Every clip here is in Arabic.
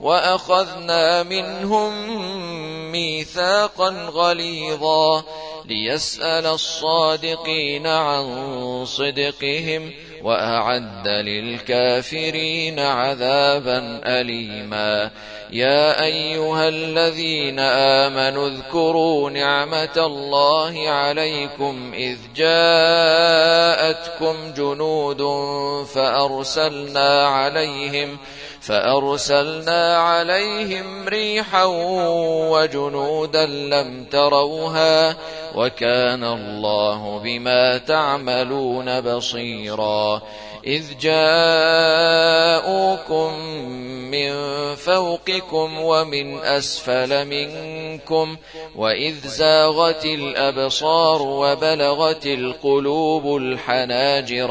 وأخذنا منهم ميثاقا غليظا ليسأل الصادقين عن صدقهم وأعد للكافرين عذابا أليما. يا أيها الذين آمنوا اذكروا نعمة الله عليكم إذ جاءتكم جنود فأرسلنا عليهم عليهم ريحا وجنودا لم تروها وكان الله بما تعملون بصيرا إذ جاءوكم من فوقكم ومن أسفل منكم وإذ زاغت الأبصار وبلغت القلوب الحناجر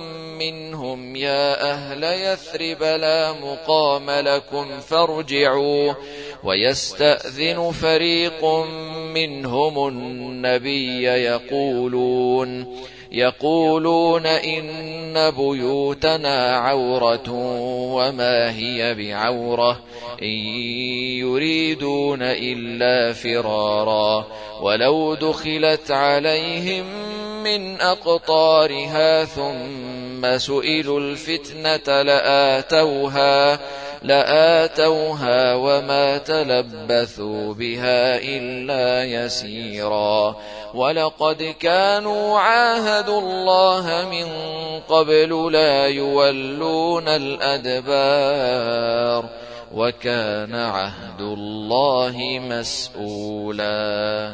منهم يا أهل يثرب لا مقام لكم فارجعوا ويستأذن فريق منهم النبي يقولون يقولون إن بيوتنا عورة وما هي بعورة إن يريدون إلا فرارا ولو دخلت عليهم من أقطارها ثم سئلوا الفتنة لآتوها لآتوها وما تلبثوا بها إلا يسيرا. ولقد كانوا عاهدوا الله من قبل لا يولون الأدبار وكان عهد الله مسؤولا.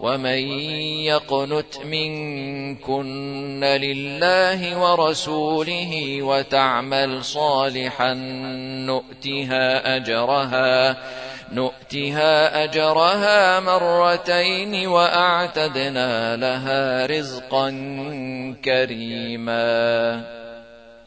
ومن يقنت منكن لله ورسوله وتعمل صالحا نؤتها أجرها نؤتها أجرها مرتين وأعتدنا لها رزقا كريما.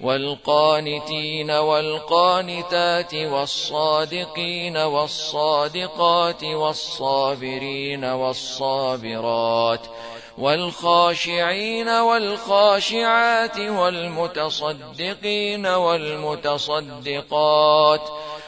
والقانتين والقانتات والصادقين والصادقات والصابرين والصابرات والخاشعين والخاشعات والمتصدقين والمتصدقات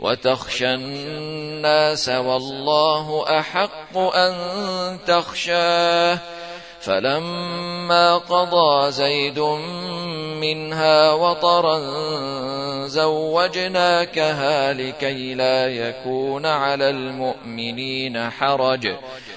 وتخشى الناس والله أحق أن تخشاه. فلما قضى زيد منها وطرا زوجناكها لكي لا يكون على المؤمنين حرج.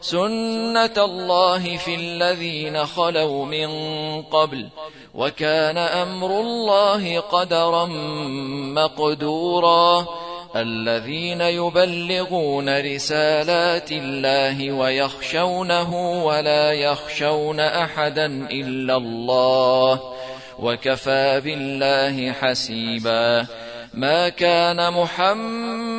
سنة الله في الذين خلوا من قبل وكان أمر الله قدرا مقدورا الذين يبلغون رسالات الله ويخشونه ولا يخشون أحدا إلا الله وكفى بالله حسيبا ما كان محمد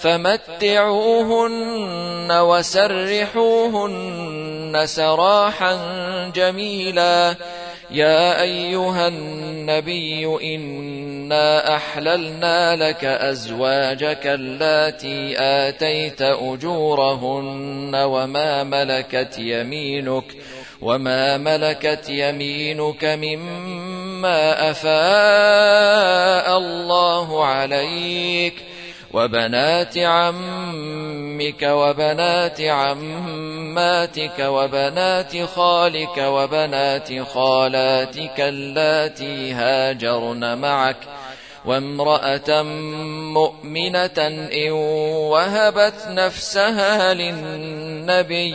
فمتعوهن وسرحوهن سراحا جميلا. يا أيها النبي إنا أحللنا لك أزواجك اللاتي آتيت أجورهن وما ملكت يمينك وما ملكت يمينك مما أفاء الله عليك. وبنات عمك وبنات عماتك وبنات خالك وبنات خالاتك اللاتي هاجرن معك وامرأة مؤمنة إن وهبت نفسها للنبي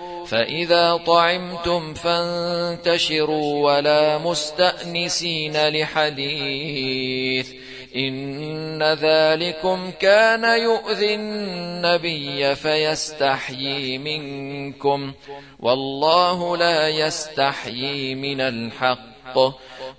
فإذا طعمتم فانتشروا ولا مستأنسين لحديث إن ذلكم كان يؤذي النبي فيستحيي منكم والله لا يستحيي من الحق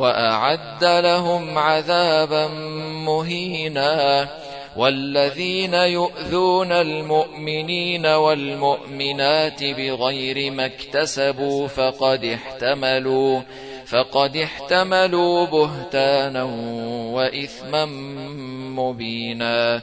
وأعد لهم عذابا مهينا والذين يؤذون المؤمنين والمؤمنات بغير ما اكتسبوا فقد احتملوا فقد احتملوا بهتانا وإثما مبينا